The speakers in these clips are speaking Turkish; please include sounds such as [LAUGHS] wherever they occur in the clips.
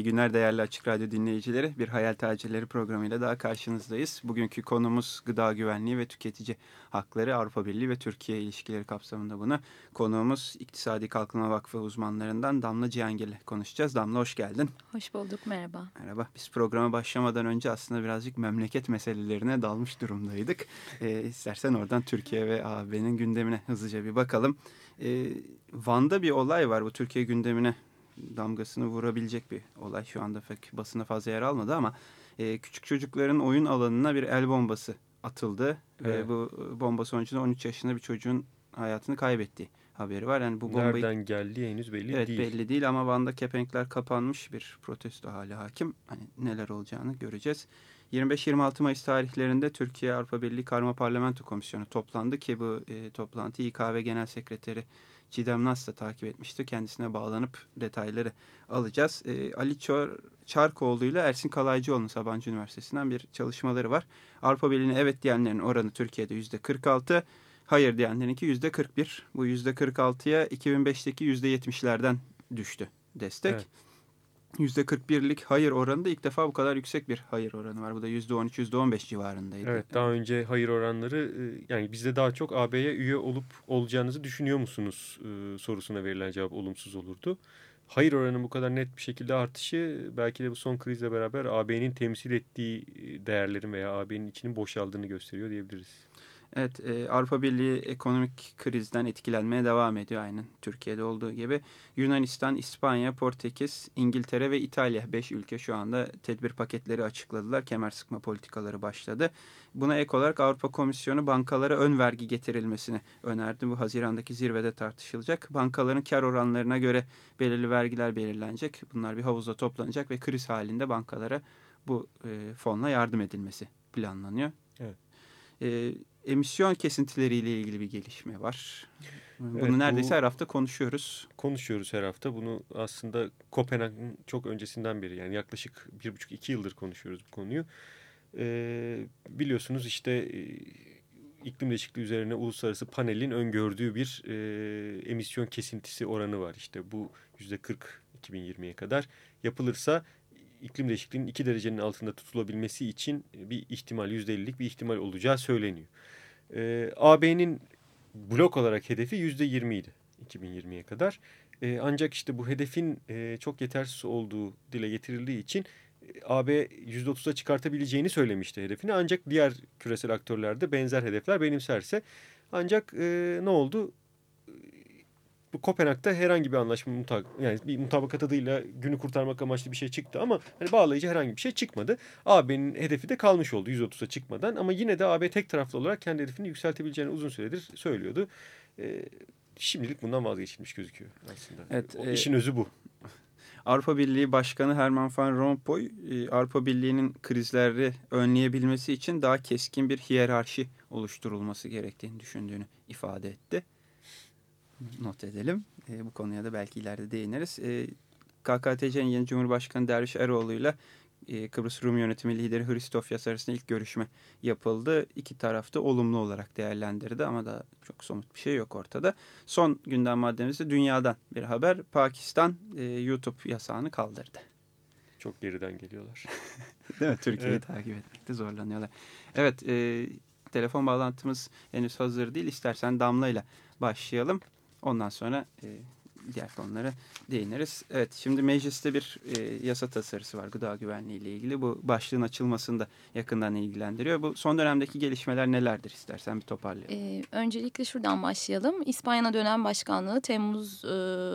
İyi günler değerli Açık Radyo dinleyicileri. Bir Hayal Tacirleri programıyla daha karşınızdayız. Bugünkü konumuz gıda güvenliği ve tüketici hakları Avrupa Birliği ve Türkiye ilişkileri kapsamında bunu. Konuğumuz İktisadi Kalkınma Vakfı uzmanlarından Damla Cihangir ile konuşacağız. Damla hoş geldin. Hoş bulduk, merhaba. Merhaba. Biz programa başlamadan önce aslında birazcık memleket meselelerine dalmış durumdaydık. E, istersen oradan Türkiye ve AB'nin gündemine hızlıca bir bakalım. E, Van'da bir olay var bu Türkiye gündemine damgasını vurabilecek bir olay. Şu anda pek basına fazla yer almadı ama e, küçük çocukların oyun alanına bir el bombası atıldı. Evet. Ve bu bomba sonucunda 13 yaşında bir çocuğun hayatını kaybettiği haberi var. Yani bu bombayı Nereden geldiği henüz belli evet, değil. belli değil ama Van'da kepenkler kapanmış bir protesto hali hakim. Hani neler olacağını göreceğiz. 25-26 Mayıs tarihlerinde Türkiye Avrupa Birliği Karma Parlamento Komisyonu toplandı ki bu e, toplantıyı İKV Genel Sekreteri Çiğdem Nas da takip etmişti. Kendisine bağlanıp detayları alacağız. E, Ali Çor Çarkoğlu ile Ersin Kalaycıoğlu'nun Sabancı Üniversitesi'nden bir çalışmaları var. Avrupa Birliği'ne evet diyenlerin oranı Türkiye'de %46, hayır diyenlerinki %41. Bu %46'ya 2005'teki %70'lerden düştü destek. Evet. %41'lik hayır oranı da ilk defa bu kadar yüksek bir hayır oranı var. Bu da %13, %15 civarındaydı. Evet daha önce hayır oranları e, yani bizde daha çok AB'ye üye olup olacağınızı düşünüyor musunuz e, sorusuna verilen cevap olumsuz olurdu. Hayır oranının bu kadar net bir şekilde artışı belki de bu son krizle beraber AB'nin temsil ettiği e, değerlerin veya AB'nin içinin boşaldığını gösteriyor diyebiliriz. Evet, e, Avrupa Birliği ekonomik krizden etkilenmeye devam ediyor aynen Türkiye'de olduğu gibi. Yunanistan, İspanya, Portekiz, İngiltere ve İtalya 5 ülke şu anda tedbir paketleri açıkladılar. Kemer sıkma politikaları başladı. Buna ek olarak Avrupa Komisyonu bankalara ön vergi getirilmesini önerdi. Bu Haziran'daki zirvede tartışılacak. Bankaların kar oranlarına göre belirli vergiler belirlenecek. Bunlar bir havuzda toplanacak ve kriz halinde bankalara bu e, fonla yardım edilmesi planlanıyor. Evet. E, emisyon kesintileriyle ilgili bir gelişme var. Bunu Evet, bu- neredeyse her hafta konuşuyoruz. Konuşuyoruz her hafta bunu aslında Kopenhag'ın çok öncesinden beri yani yaklaşık bir buçuk iki yıldır konuşuyoruz bu konuyu. Ee, biliyorsunuz işte e, iklim değişikliği üzerine uluslararası panelin öngördüğü bir e, emisyon kesintisi oranı var. İşte bu yüzde 40 2020'ye kadar yapılırsa iklim değişikliğinin 2 derecenin altında tutulabilmesi için bir ihtimal yüzde 50'lik bir ihtimal olacağı söyleniyor. Ee, AB'nin blok olarak hedefi yüzde 20 idi 2020'ye kadar. Ee, ancak işte bu hedefin e, çok yetersiz olduğu dile getirildiği için e, AB %30'a çıkartabileceğini söylemişti hedefini. Ancak diğer küresel aktörler de benzer hedefler benimserse. Ancak e, ne oldu? Bu Kopenhag'da herhangi bir anlaşma muta yani bir mutabakat adıyla günü kurtarmak amaçlı bir şey çıktı ama hani bağlayıcı herhangi bir şey çıkmadı. AB'nin hedefi de kalmış oldu 130'a çıkmadan ama yine de AB tek taraflı olarak kendi hedefini yükseltebileceğini uzun süredir söylüyordu. Ee, şimdilik bundan vazgeçilmiş gözüküyor aslında. Evet, o e, işin özü bu. Avrupa Birliği Başkanı Herman Van Rompuy e, Avrupa Birliği'nin krizleri önleyebilmesi için daha keskin bir hiyerarşi oluşturulması gerektiğini düşündüğünü ifade etti. Not edelim. E, bu konuya da belki ileride değiniriz. E, KKTC'nin yeni Cumhurbaşkanı Derviş Eroğlu ile e, Kıbrıs Rum Yönetimi lideri Hristofyas arasında ilk görüşme yapıldı. İki tarafta olumlu olarak değerlendirdi ama da çok somut bir şey yok ortada. Son gündem maddemiz de dünyadan bir haber. Pakistan e, YouTube yasağını kaldırdı. Çok geriden geliyorlar. [LAUGHS] Değil mi? Türkiye'yi Evet. takip etmekte zorlanıyorlar. Evet, e, telefon bağlantımız henüz hazır değil. İstersen Damla ile başlayalım. Ondan sonra e, diğer konulara değiniriz. Evet, şimdi mecliste bir e, yasa tasarısı var gıda güvenliği ile ilgili. Bu başlığın açılmasını da yakından ilgilendiriyor. Bu son dönemdeki gelişmeler nelerdir istersen bir toparlayalım. Ee, öncelikle şuradan başlayalım. İspanya dönem başkanlığı Temmuz e,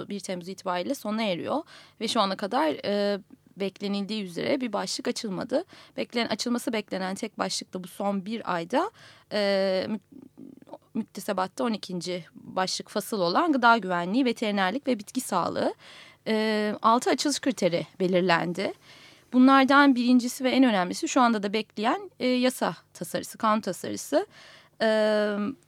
1 Temmuz itibariyle sona eriyor ve şu ana kadar e, beklenildiği üzere bir başlık açılmadı. Beklen açılması beklenen tek başlık da bu son bir ayda e, müktesebatta 12. başlık fasıl olan gıda güvenliği, veterinerlik ve bitki sağlığı. e, altı açılış kriteri belirlendi. Bunlardan birincisi ve en önemlisi şu anda da bekleyen e, yasa tasarısı, kanun tasarısı e,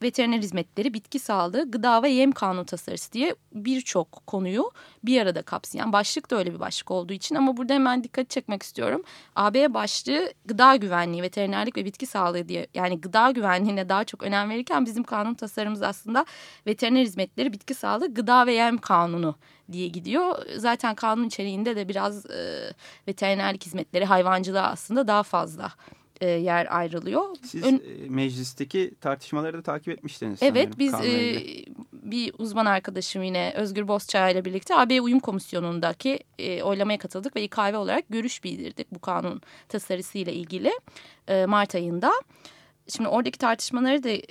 veteriner hizmetleri, bitki sağlığı, gıda ve yem kanun tasarısı diye birçok konuyu bir arada kapsayan başlık da öyle bir başlık olduğu için ama burada hemen dikkat çekmek istiyorum. AB başlığı gıda güvenliği, veterinerlik ve bitki sağlığı diye yani gıda güvenliğine daha çok önem verirken bizim kanun tasarımımız aslında veteriner hizmetleri, bitki sağlığı, gıda ve yem kanunu diye gidiyor. Zaten kanun içeriğinde de biraz e, veterinerlik hizmetleri, hayvancılığa aslında daha fazla e, yer ayrılıyor. Siz Ön... e, meclisteki tartışmaları da takip etmiştiniz Evet sanırım, biz kanunla e, bir uzman arkadaşım yine Özgür Bozçağ ile birlikte AB Uyum Komisyonu'ndaki e, oylamaya katıldık ve İKV olarak görüş bildirdik bu kanun tasarısıyla ilgili e, Mart ayında. Şimdi oradaki tartışmaları da e,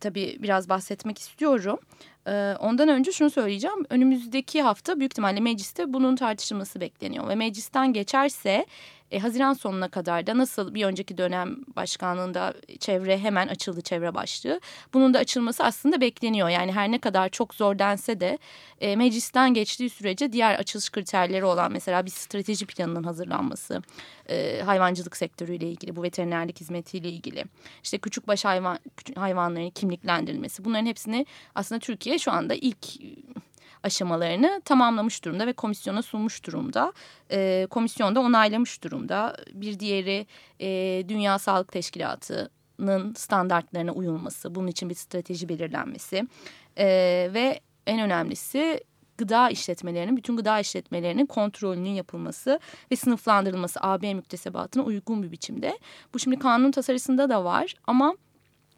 tabii biraz bahsetmek istiyorum. E, ondan önce şunu söyleyeceğim. Önümüzdeki hafta büyük ihtimalle mecliste bunun tartışılması bekleniyor. Ve meclisten geçerse e, Haziran sonuna kadar da nasıl bir önceki dönem başkanlığında çevre hemen açıldı çevre başlığı. Bunun da açılması aslında bekleniyor. Yani her ne kadar çok zor dense de e, meclisten geçtiği sürece diğer açılış kriterleri olan mesela bir strateji planının hazırlanması, e, hayvancılık sektörüyle ilgili, bu veterinerlik hizmetiyle ilgili, işte küçükbaş hayvan hayvanların kimliklendirilmesi bunların hepsini aslında Türkiye şu anda ilk aşamalarını tamamlamış durumda ve komisyona sunmuş durumda. E, komisyonda onaylamış durumda. Bir diğeri e, Dünya Sağlık Teşkilatı'nın standartlarına uyulması, bunun için bir strateji belirlenmesi e, ve en önemlisi gıda işletmelerinin, bütün gıda işletmelerinin kontrolünün yapılması ve sınıflandırılması AB müktesebatına uygun bir biçimde. Bu şimdi kanun tasarısında da var ama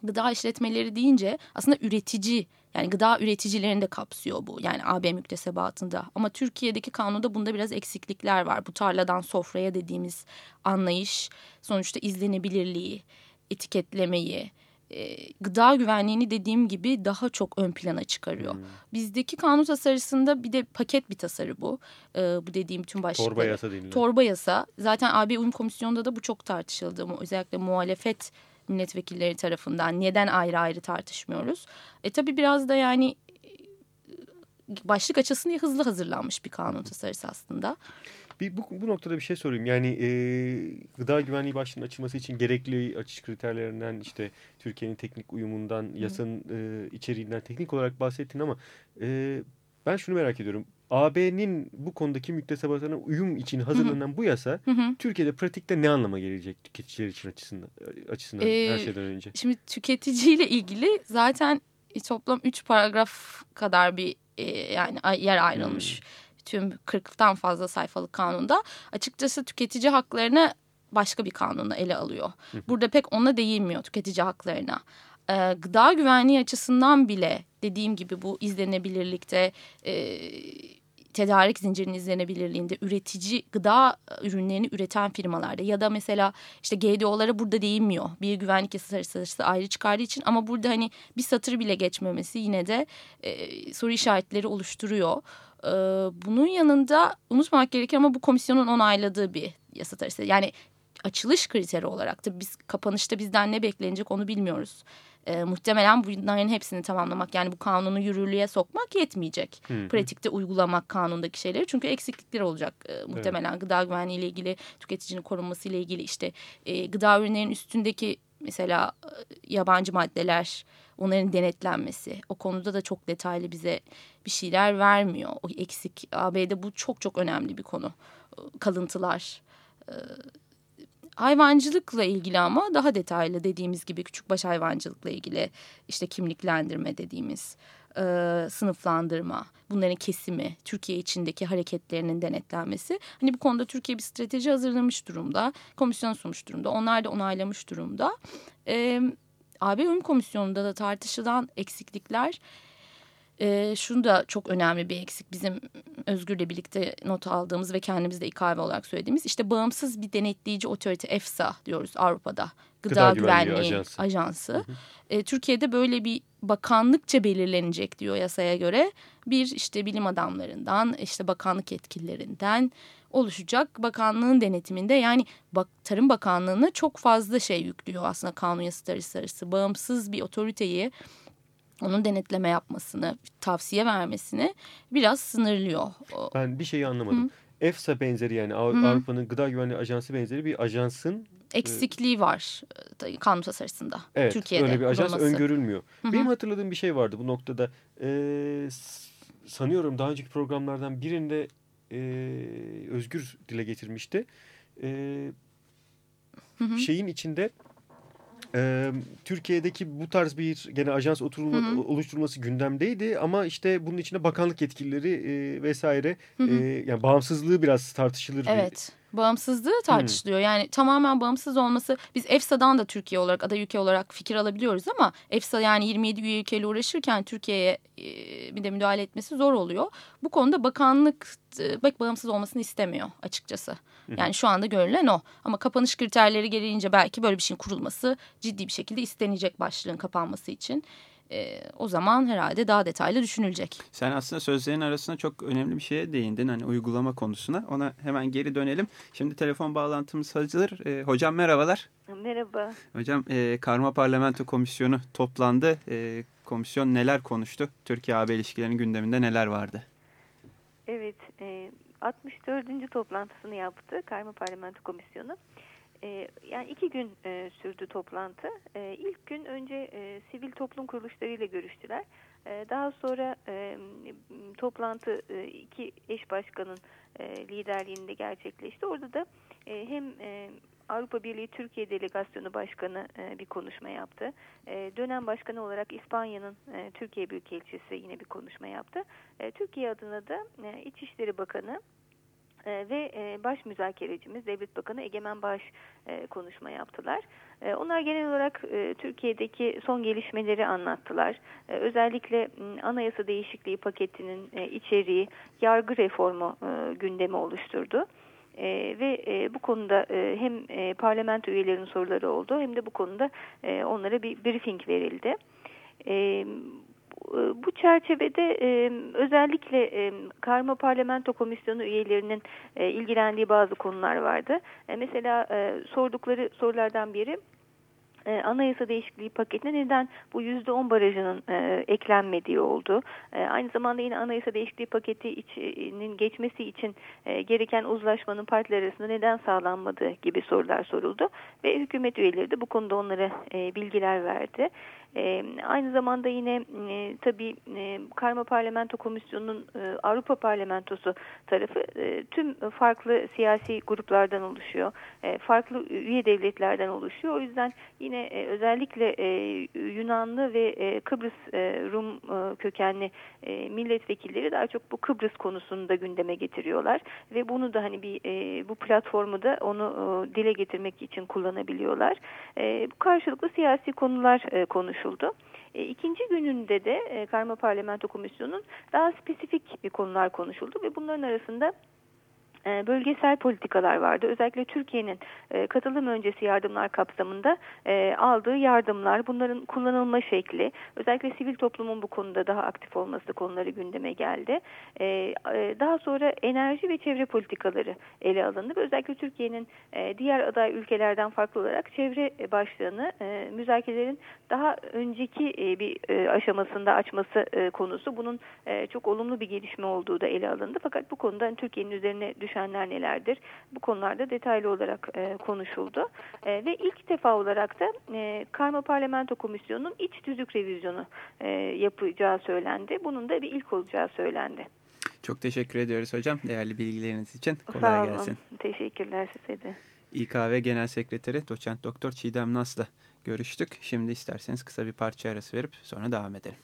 gıda işletmeleri deyince aslında üretici yani gıda üreticilerini de kapsıyor bu. Yani AB müktesebatında. Ama Türkiye'deki kanunda bunda biraz eksiklikler var. Bu tarladan sofraya dediğimiz anlayış sonuçta izlenebilirliği, etiketlemeyi, e, gıda güvenliğini dediğim gibi daha çok ön plana çıkarıyor. Hmm. Bizdeki kanun tasarısında bir de paket bir tasarı bu. E, bu dediğim tüm başlıkları. Torba yasa denilen. Torba yasa. Zaten AB Uyum Komisyonu'nda da bu çok tartışıldı. Özellikle muhalefet milletvekilleri tarafından neden ayrı ayrı tartışmıyoruz? E tabii biraz da yani başlık açısından hızlı hazırlanmış bir kanun tasarısı aslında. Bir, bu, bu noktada bir şey sorayım. Yani e, gıda güvenliği başlığının açılması için gerekli açış kriterlerinden işte Türkiye'nin teknik uyumundan, yasanın e, içeriğinden teknik olarak bahsettin ama e, ben şunu merak ediyorum. AB'nin bu konudaki müktesebatına uyum için hazırlanan hı hı. bu yasa hı hı. Türkiye'de pratikte ne anlama gelecek tüketiciler için açısından, açısından ee, her şeyden önce? Şimdi tüketiciyle ilgili zaten toplam 3 paragraf kadar bir e, yani yer ayrılmış. Hmm. Tüm 40'tan fazla sayfalık kanunda. Açıkçası tüketici haklarını başka bir kanunda ele alıyor. Burada pek ona değinmiyor tüketici haklarına. Ee, gıda güvenliği açısından bile dediğim gibi bu izlenebilirlikte e, tedarik zincirinin izlenebilirliğinde üretici gıda ürünlerini üreten firmalarda ya da mesela işte GDO'lara burada değinmiyor. Bir güvenlik yasası ayrı çıkardığı için ama burada hani bir satır bile geçmemesi yine de e, soru işaretleri oluşturuyor. E, bunun yanında unutmamak gerekir ama bu komisyonun onayladığı bir yasa tarihsi. Yani açılış kriteri olarak da biz kapanışta bizden ne beklenecek onu bilmiyoruz e, muhtemelen bunların hepsini tamamlamak yani bu kanunu yürürlüğe sokmak yetmeyecek. Hı. Pratikte uygulamak kanundaki şeyleri çünkü eksiklikler olacak e, muhtemelen evet. gıda güvenliği ile ilgili tüketicinin korunması ile ilgili işte e, gıda ürünlerinin üstündeki mesela e, yabancı maddeler onların denetlenmesi o konuda da çok detaylı bize bir şeyler vermiyor. O eksik AB'de bu çok çok önemli bir konu. Kalıntılar e, hayvancılıkla ilgili ama daha detaylı dediğimiz gibi küçükbaş hayvancılıkla ilgili işte kimliklendirme dediğimiz e, sınıflandırma, bunların kesimi, Türkiye içindeki hareketlerinin denetlenmesi. Hani bu konuda Türkiye bir strateji hazırlamış durumda, komisyon sunmuş durumda, onlar da onaylamış durumda. E, AB Uyum Komisyonu'nda da tartışılan eksiklikler e, şunu da çok önemli bir eksik bizim Özgür'le birlikte not aldığımız ve kendimiz de İKV olarak söylediğimiz işte bağımsız bir denetleyici otorite EFSA diyoruz Avrupa'da. Gıda, Gıda Güvenliği, Güvenliği Ajansı. Ajansı. Hı hı. E, Türkiye'de böyle bir bakanlıkça belirlenecek diyor yasaya göre. Bir işte bilim adamlarından işte bakanlık yetkililerinden oluşacak bakanlığın denetiminde yani bak, Tarım Bakanlığı'na çok fazla şey yüklüyor aslında kanun yasası arası bağımsız bir otoriteyi onun denetleme yapmasını, tavsiye vermesini biraz sınırlıyor. Ben bir şeyi anlamadım. Hı. EFSA benzeri yani Avrupa'nın Gıda Güvenliği Ajansı benzeri bir ajansın eksikliği var e, kanun tasarısında. Evet, Türkiye'de öyle bir ajans kurulması. öngörülmüyor. Hı -hı. Benim hatırladığım bir şey vardı bu noktada. Ee, sanıyorum daha önceki programlardan birinde e, Özgür dile getirmişti. E, hı hı. Şeyin içinde e, Türkiye'deki bu tarz bir gene ajans oturulma, hı hı. oluşturulması gündemdeydi ama işte bunun içinde bakanlık yetkileri e, vesaire hı hı. E, yani bağımsızlığı biraz tartışılır. Evet. Bağımsızlığı tartışılıyor. Hmm. Yani tamamen bağımsız olması biz EFSA'dan da Türkiye olarak aday ülke olarak fikir alabiliyoruz ama EFSA yani 27 üye ülkeyle uğraşırken Türkiye'ye bir de müdahale etmesi zor oluyor. Bu konuda bakanlık bak bağımsız olmasını istemiyor açıkçası. Yani şu anda görülen o. Ama kapanış kriterleri gereğince belki böyle bir şeyin kurulması ciddi bir şekilde istenecek başlığın kapanması için e, o zaman herhalde daha detaylı düşünülecek. Sen aslında sözlerin arasında çok önemli bir şeye değindin hani uygulama konusuna. Ona hemen geri dönelim. Şimdi telefon bağlantımız hazır. E, hocam merhabalar. Merhaba. Hocam e, Karma Parlamento Komisyonu toplandı. E, komisyon neler konuştu? Türkiye-AB ilişkilerinin gündeminde neler vardı? Evet, e, 64. toplantısını yaptı Karma Parlamento Komisyonu. E, yani iki gün e, sürdü toplantı. E, ilk gün önce e, sivil toplum kuruluşlarıyla görüştüler. E, daha sonra e, toplantı iki eş başkanın liderliğinde gerçekleşti. Orada da hem Avrupa Birliği Türkiye Delegasyonu Başkanı bir konuşma yaptı. Dönem başkanı olarak İspanya'nın Türkiye Büyükelçisi yine bir konuşma yaptı. Türkiye adına da İçişleri Bakanı e, ve e, baş müzakerecimiz Devlet Bakanı Egemen Baş e, konuşma yaptılar. Onlar genel olarak Türkiye'deki son gelişmeleri anlattılar. Özellikle anayasa değişikliği paketinin içeriği yargı reformu gündemi oluşturdu. E, ve e, bu konuda e, hem e, parlamento üyelerinin soruları oldu hem de bu konuda e, onlara bir briefing verildi. E, bu çerçevede e, özellikle e, Karma Parlamento Komisyonu üyelerinin e, ilgilendiği bazı konular vardı. E, mesela e, sordukları sorulardan biri e, anayasa değişikliği paketine neden bu yüzde on barajının e, eklenmediği oldu. E, aynı zamanda yine anayasa değişikliği paketinin geçmesi için e, gereken uzlaşmanın partiler arasında neden sağlanmadığı gibi sorular soruldu. Ve hükümet üyeleri de bu konuda onlara e, bilgiler verdi. E, aynı zamanda yine e, tabii e, Karma Parlamento Komisyonu'nun e, Avrupa Parlamentosu tarafı e, tüm farklı siyasi gruplardan oluşuyor. E, farklı üye devletlerden oluşuyor. O yüzden yine e, özellikle e, Yunanlı ve e, Kıbrıs e, Rum e, kökenli e, milletvekilleri daha çok bu Kıbrıs konusunu da gündeme getiriyorlar. Ve bunu da hani bir e, bu platformu da onu e, dile getirmek için kullanabiliyorlar. E, bu karşılıklı siyasi konular e, konuşuldu. E, ikinci gününde de e, Karma Parlamento Komisyonu'nun daha spesifik konular konuşuldu ve bunların arasında e, bölgesel politikalar vardı. Özellikle Türkiye'nin e, katılım öncesi yardımlar kapsamında e, aldığı yardımlar, bunların kullanılma şekli, özellikle sivil toplumun bu konuda daha aktif olması konuları gündeme geldi. Daha sonra enerji ve çevre politikaları ele alındı özellikle Türkiye'nin diğer aday ülkelerden farklı olarak çevre başlığını müzakerelerin daha önceki bir aşamasında açması konusu. Bunun çok olumlu bir gelişme olduğu da ele alındı. Fakat bu konuda hani Türkiye'nin üzerine düşen düşenler nelerdir? Bu konularda detaylı olarak e, konuşuldu. E, ve ilk defa olarak da e, Karma Parlamento Komisyonu'nun iç tüzük revizyonu e, yapacağı söylendi. Bunun da bir ilk olacağı söylendi. Çok teşekkür ediyoruz hocam değerli bilgileriniz için. Kolay Sağ olun. gelsin. Teşekkürler size de. İKV Genel Sekreteri Doçent Doktor Çiğdem Nas'la görüştük. Şimdi isterseniz kısa bir parça arası verip sonra devam edelim.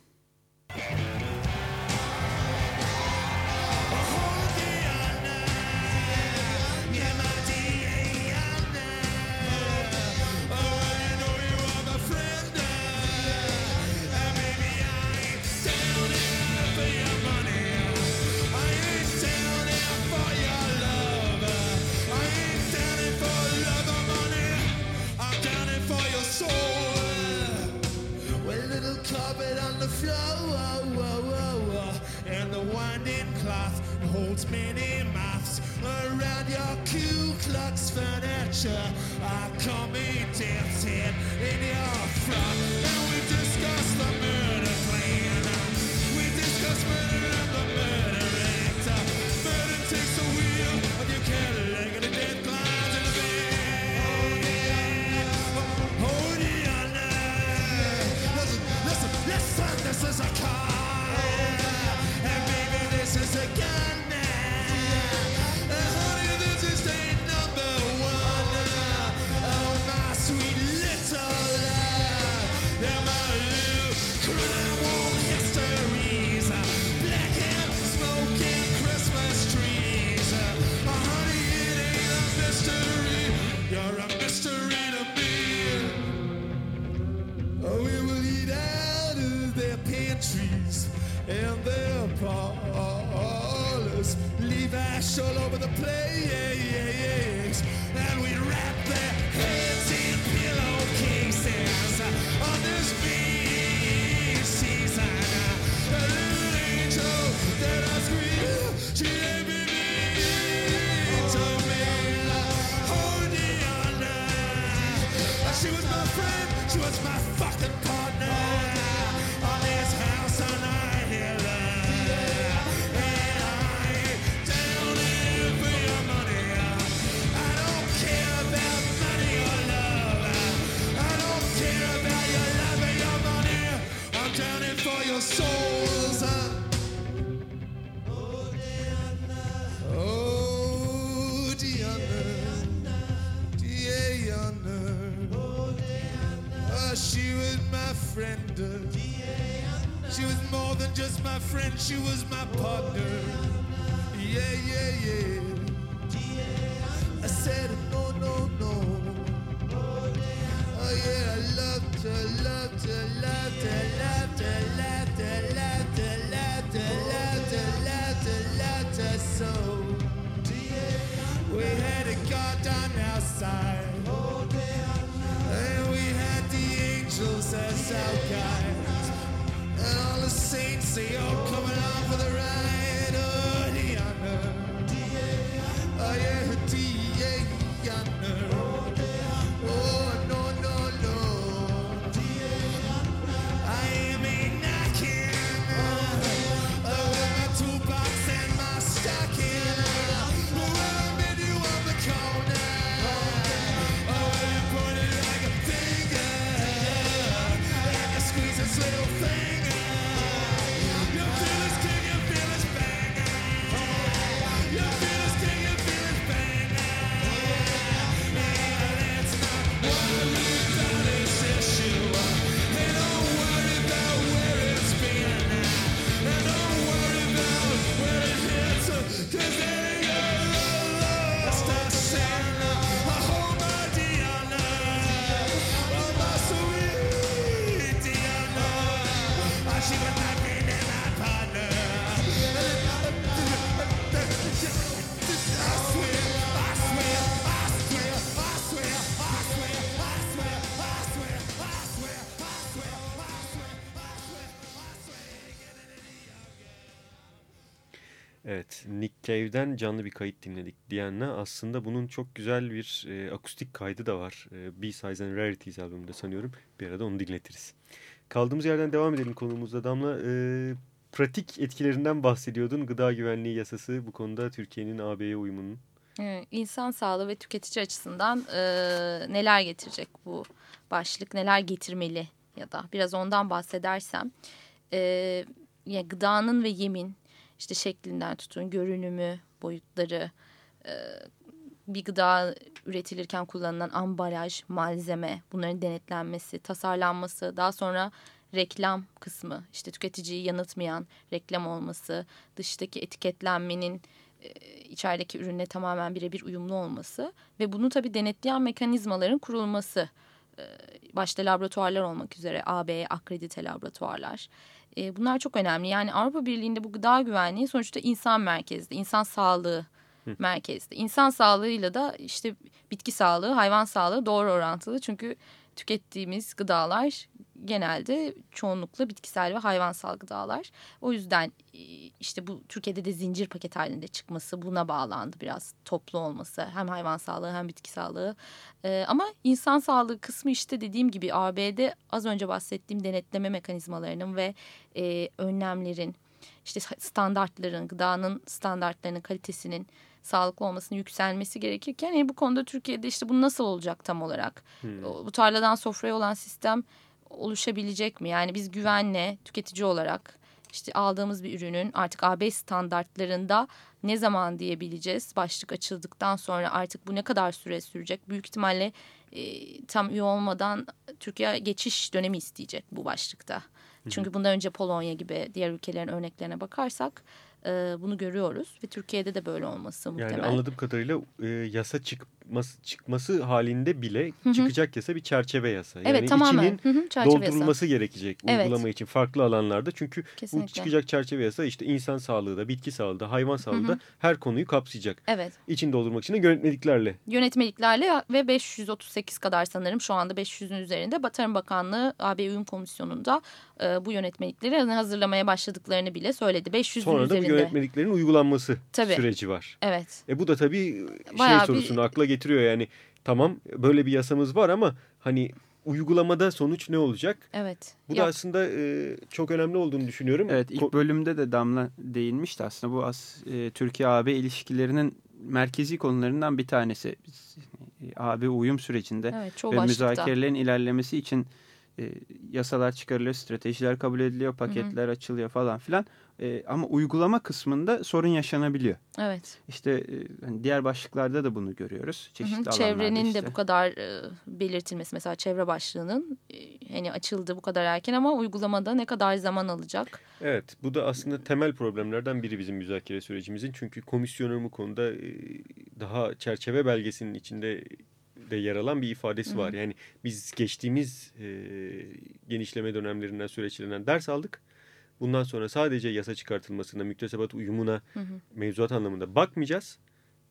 fucking car. She was more than just my friend, she was my partner. Yeah, yeah, yeah. I said, Cave'den canlı bir kayıt dinledik Diana. Aslında bunun çok güzel bir e, akustik kaydı da var. E, B-Sides and Rarities albümünde sanıyorum. Bir arada onu dinletiriz. Kaldığımız yerden devam edelim konumuzda Damla. E, pratik etkilerinden bahsediyordun. Gıda güvenliği yasası bu konuda Türkiye'nin AB'ye uyumunun. Evet, İnsan sağlığı ve tüketici açısından e, neler getirecek bu başlık, neler getirmeli ya da biraz ondan bahsedersem. E, ya gıdanın ve yemin işte şeklinden tutun, görünümü, boyutları, e, bir gıda üretilirken kullanılan ambalaj, malzeme, bunların denetlenmesi, tasarlanması, daha sonra reklam kısmı, işte tüketiciyi yanıltmayan reklam olması, dıştaki etiketlenmenin e, içerideki ürünle tamamen birebir uyumlu olması ve bunu tabii denetleyen mekanizmaların kurulması. E, başta laboratuvarlar olmak üzere AB akredite laboratuvarlar. E, bunlar çok önemli. Yani Avrupa Birliği'nde bu gıda güvenliği sonuçta insan merkezli, insan sağlığı merkezli. İnsan sağlığıyla da işte bitki sağlığı, hayvan sağlığı doğru orantılı. Çünkü tükettiğimiz gıdalar genelde çoğunlukla bitkisel ve hayvansal gıdalar. O yüzden e, işte bu Türkiye'de de zincir paket halinde çıkması buna bağlandı biraz toplu olması. Hem hayvan sağlığı hem bitki sağlığı. Ee, ama insan sağlığı kısmı işte dediğim gibi AB'de az önce bahsettiğim denetleme mekanizmalarının ve e, önlemlerin işte standartların, gıdanın standartlarının kalitesinin sağlıklı olmasının yükselmesi gerekirken yani bu konuda Türkiye'de işte bu nasıl olacak tam olarak? Hmm. Bu tarladan sofraya olan sistem oluşabilecek mi? Yani biz güvenle tüketici olarak işte aldığımız bir ürünün artık AB standartlarında ne zaman diyebileceğiz? Başlık açıldıktan sonra artık bu ne kadar süre sürecek? Büyük ihtimalle e, tam üye olmadan Türkiye geçiş dönemi isteyecek bu başlıkta. Çünkü bundan önce Polonya gibi diğer ülkelerin örneklerine bakarsak e, bunu görüyoruz ve Türkiye'de de böyle olması Yani muhtemel. anladığım kadarıyla e, yasa çıkması çıkması halinde bile Hı hı. çıkacak yasa bir çerçeve yasa. Evet yani tamamen. içinin Hı hı, çerçeve yasa. doldurulması gerekecek Evet. uygulama için farklı alanlarda. Çünkü bu Kesinlikle. çıkacak çerçeve yasa işte insan sağlığı da, bitki sağlığı da, hayvan sağlığı da her konuyu kapsayacak. Evet. İçini doldurmak için de yönetmeliklerle. Yönetmeliklerle ve 538 kadar sanırım şu anda 500'ün üzerinde Tarım Bakanlığı AB Uyum Komisyonu'nda e, bu yönetmelikleri hazırlamaya başladıklarını bile söyledi. 500'ün Sonra da bu üzerinde. Yönetmeliklerin uygulanması Tabii. süreci var. Evet. E bu da tabii şey Bayağı bir- sorusunu akla getiriyor yani. Tamam böyle bir yasamız var ama hani uygulamada sonuç ne olacak? Evet. Bu da Yok. aslında e, çok önemli olduğunu düşünüyorum. Evet ilk Ko- bölümde de Damla değinmişti aslında bu as, e, Türkiye-AB ilişkilerinin merkezi konularından bir tanesi. Biz, e, AB uyum sürecinde Evet, ve başlıkta. müzakerelerin ilerlemesi için e, yasalar çıkarılıyor, stratejiler kabul ediliyor, paketler açılıyor falan filan. E, ama uygulama kısmında sorun yaşanabiliyor. Evet. İşte e, hani diğer başlıklarda da bunu görüyoruz. Hı Çeşitli hı. alanlarda Çevrenin işte. de bu kadar e, belirtilmesi mesela çevre başlığının e, hani açıldı bu kadar erken ama uygulamada ne kadar zaman alacak? Evet bu da aslında temel problemlerden biri bizim müzakere sürecimizin. Çünkü komisyonun bu konuda e, daha çerçeve belgesinin içinde de yer alan bir ifadesi var. Yani biz geçtiğimiz e, genişleme dönemlerinden süreçlerinden ders aldık. Bundan sonra sadece yasa çıkartılmasına, müktesebat uyumuna, Hı hı. mevzuat anlamında bakmayacağız.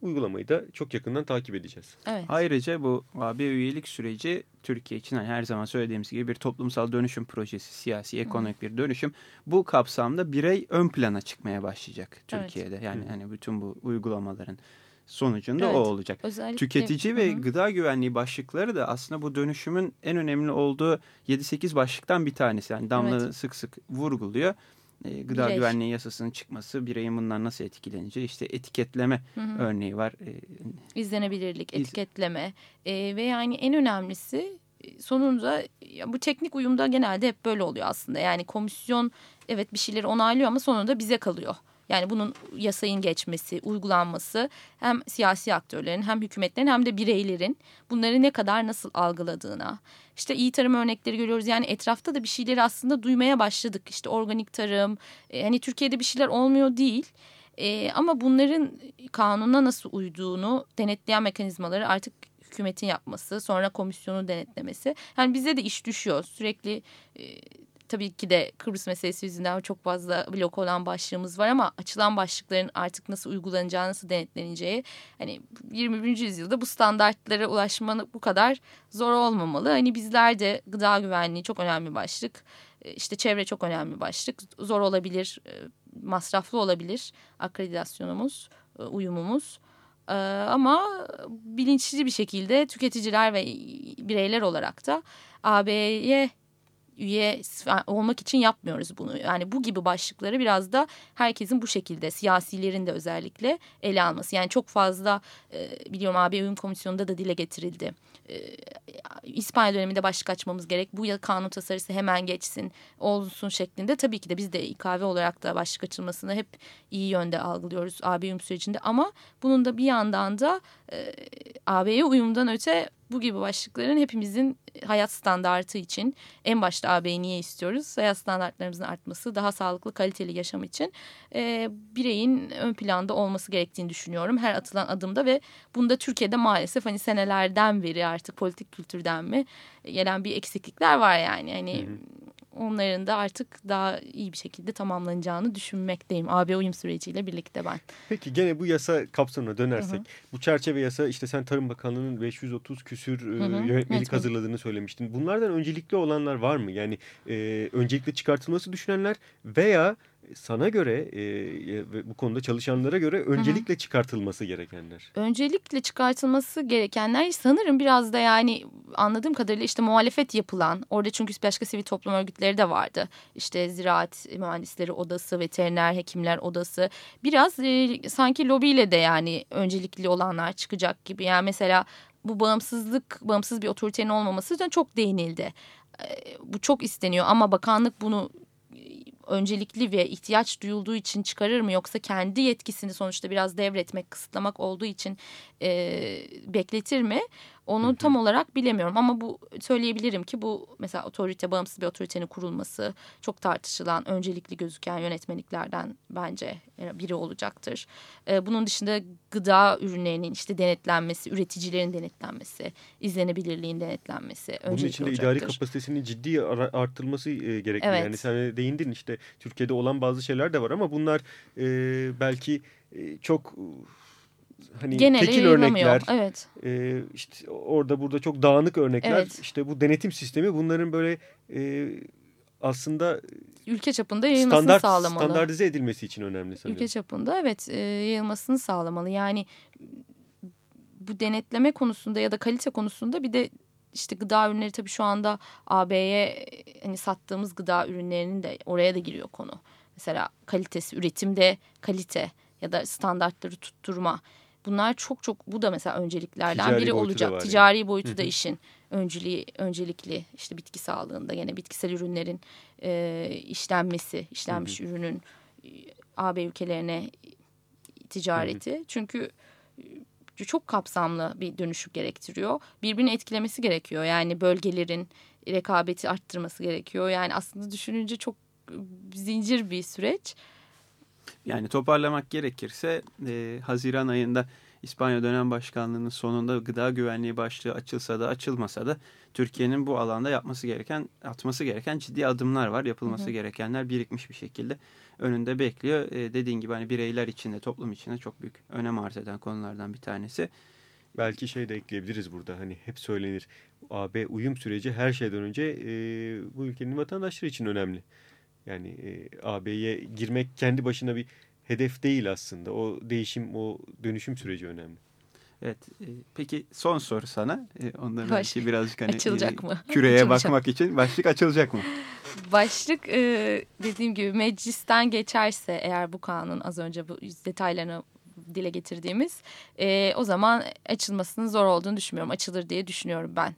Uygulamayı da çok yakından takip edeceğiz. Evet. Ayrıca bu AB üyelik süreci Türkiye için hani her zaman söylediğimiz gibi bir toplumsal dönüşüm projesi, siyasi, ekonomik bir dönüşüm. Bu kapsamda birey ön plana çıkmaya başlayacak Evet. Türkiye'de. Yani hani bütün bu uygulamaların sonucunda Evet. o olacak. Özellikle Tüketici Hı ve gıda güvenliği başlıkları da aslında bu dönüşümün en önemli olduğu 7-8 başlıktan bir tanesi. Yani Damla Evet. sık sık vurguluyor. Ee, gıda Birey. güvenliği yasasının çıkması, bireyin bundan nasıl etkileneceği, işte etiketleme Hı hı. örneği var. Ee, izlenebilirlik, İz- etiketleme e, ve yani en önemlisi e, sonunda ya bu teknik uyumda genelde hep böyle oluyor aslında. Yani komisyon evet bir şeyleri onaylıyor ama sonunda bize kalıyor. Yani bunun yasayın geçmesi, uygulanması hem siyasi aktörlerin hem hükümetlerin hem de bireylerin bunları ne kadar nasıl algıladığına. İşte iyi tarım örnekleri görüyoruz. Yani etrafta da bir şeyleri aslında duymaya başladık. İşte organik tarım, e, hani Türkiye'de bir şeyler olmuyor değil. E, ama bunların kanuna nasıl uyduğunu denetleyen mekanizmaları artık hükümetin yapması, sonra komisyonun denetlemesi. Yani bize de iş düşüyor. Sürekli e, tabii ki de Kıbrıs meselesi yüzünden çok fazla blok olan başlığımız var ama açılan başlıkların artık nasıl uygulanacağı, nasıl denetleneceği hani 21. yüzyılda bu standartlara ulaşmanın bu kadar zor olmamalı. Hani bizler de gıda güvenliği çok önemli başlık. E, işte çevre çok önemli başlık. Zor olabilir, e, masraflı olabilir akreditasyonumuz, e, uyumumuz. Ama bilinçli bir şekilde tüketiciler ve bireyler olarak da AB'ye üye olmak için yapmıyoruz bunu. Yani bu gibi başlıkları biraz da herkesin bu şekilde siyasilerin de özellikle ele alması. Yani çok fazla e, biliyorum AB Uyum Komisyonu'nda da dile getirildi. E, İspanya döneminde başlık açmamız gerek. Bu yıl kanun tasarısı hemen geçsin, olsun şeklinde. Tabii ki de biz de İKV olarak da başlık açılmasını hep iyi yönde algılıyoruz AB uyum sürecinde. Ama bunun da bir yandan da e, AB'ye uyumdan öte bu gibi başlıkların hepimizin hayat standartı için en başta AB'yi niye istiyoruz? Hayat standartlarımızın artması, daha sağlıklı, kaliteli yaşam için e, bireyin ön planda olması gerektiğini düşünüyorum her atılan adımda ve bunda Türkiye'de maalesef hani senelerden beri artık politik kültürden mi gelen bir eksiklikler var yani. Hani onların da artık daha iyi bir şekilde tamamlanacağını düşünmekteyim. AB uyum süreciyle birlikte ben. Peki gene bu yasa kapsamına dönersek bu çerçeve yasa işte sen Tarım Bakanlığı'nın 530 küsür e, Hı hı. yönetmelik Evet. hazırladığını söylemiştin. Bunlardan öncelikli olanlar var mı? Yani e, öncelikle çıkartılması düşünenler veya sana göre ve bu konuda çalışanlara göre öncelikle çıkartılması gerekenler. Öncelikle çıkartılması gerekenler sanırım biraz da yani anladığım kadarıyla işte muhalefet yapılan orada çünkü başka sivil toplum örgütleri de vardı. İşte ziraat mühendisleri odası, veteriner hekimler odası biraz e, sanki lobiyle de yani öncelikli olanlar çıkacak gibi. Yani mesela bu bağımsızlık, bağımsız bir otoritenin olmaması yüzden çok değinildi. Bu çok isteniyor ama bakanlık bunu öncelikli ve ihtiyaç duyulduğu için çıkarır mı yoksa kendi yetkisini sonuçta biraz devretmek, kısıtlamak olduğu için e, bekletir mi? Onu hı hı. tam olarak bilemiyorum ama bu söyleyebilirim ki bu mesela otorite, bağımsız bir otoritenin kurulması çok tartışılan, öncelikli gözüken yönetmeliklerden bence biri olacaktır. E, bunun dışında gıda ürünlerinin işte denetlenmesi, üreticilerin denetlenmesi, izlenebilirliğin denetlenmesi Bunun için de idari kapasitesinin ciddi arttırılması e, gerekiyor. Evet. Yani sen değindin işte Türkiye'de olan bazı şeyler de var ama bunlar e, belki e, çok hani Genele tekil örnekler. Evet. E, işte orada burada çok dağınık örnekler. Evet. İşte bu denetim sistemi bunların böyle e, aslında ülke çapında yayılmasını standart, sağlamalı. Standartize edilmesi için önemli sanırım. Ülke çapında evet e, yayılmasını sağlamalı. Yani bu denetleme konusunda ya da kalite konusunda bir de işte gıda ürünleri tabii şu anda AB'ye hani sattığımız gıda ürünlerinin de oraya da giriyor konu. Mesela kalitesi, üretimde kalite ya da standartları tutturma. Bunlar çok çok bu da mesela önceliklerden Ticari biri olacak. Ticari yani. boyutu da işin önceliği, öncelikli işte bitki sağlığında gene bitkisel ürünlerin e, işlenmesi, işlenmiş Hı -hı. ürünün e, AB ülkelerine ticareti. Hı -hı. Çünkü e, çok kapsamlı bir dönüşüm gerektiriyor. Birbirini etkilemesi gerekiyor. Yani bölgelerin rekabeti arttırması gerekiyor. Yani aslında düşününce çok e, zincir bir süreç. Yani toparlamak gerekirse e, Haziran ayında İspanya dönem başkanlığının sonunda gıda güvenliği başlığı açılsa da açılmasa da Türkiye'nin bu alanda yapması gereken atması gereken ciddi adımlar var. Yapılması hı hı. gerekenler birikmiş bir şekilde önünde bekliyor. E, dediğin gibi hani bireyler içinde toplum içinde çok büyük önem arz eden konulardan bir tanesi. Belki şey de ekleyebiliriz burada hani hep söylenir AB uyum süreci her şeyden önce e, bu ülkenin vatandaşları için önemli. Yani e, AB'ye girmek kendi başına bir hedef değil aslında. O değişim, o dönüşüm süreci önemli. Evet. E, peki son soru sana. E, ondan Baş, önce birazcık hani açılacak e, mı? küreye açılacak. bakmak için başlık açılacak mı? [LAUGHS] Başlık e, dediğim gibi meclisten geçerse eğer bu kanun az önce bu detaylarını dile getirdiğimiz e, o zaman açılmasının zor olduğunu düşünmüyorum. Açılır diye düşünüyorum ben.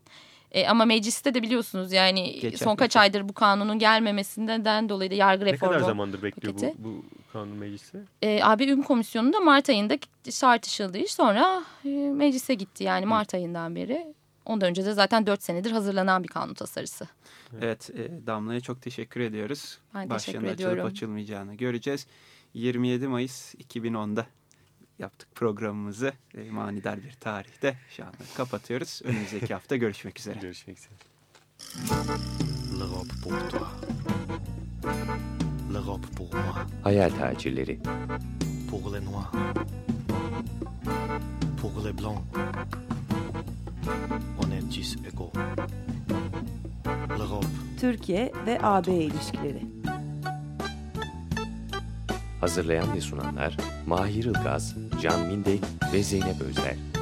E, ama mecliste de biliyorsunuz yani Geçer, son kaç geçer. aydır bu kanunun gelmemesinden dolayı da yargı reformu Ne kadar zamandır bekliyor bu, bu kanun mecliste? E, abi Üm Komisyonu'nda Mart ayında tartışıldı iş sonra e, meclise gitti yani Mart Hı. ayından beri. Ondan önce de zaten 4 senedir hazırlanan bir kanun tasarısı. Evet e, Damla'ya çok teşekkür ediyoruz. Ben teşekkür Başlığında ediyorum. açılıp açılmayacağını göreceğiz. 27 Mayıs 2010'da yaptık programımızı. E, manidar bir tarihte şu anda kapatıyoruz. Önümüzdeki [LAUGHS] hafta görüşmek üzere. Görüşmek üzere. L'Europe pour toi. L'Europe pour moi. Hayal tacirleri. Pour les noirs. Pour les blancs. On est tous égaux. L'Europe. Türkiye ve AB ilişkileri. Hazırlayan ve sunanlar Mahir Ilgaz, Can Mindek ve Zeynep Özler.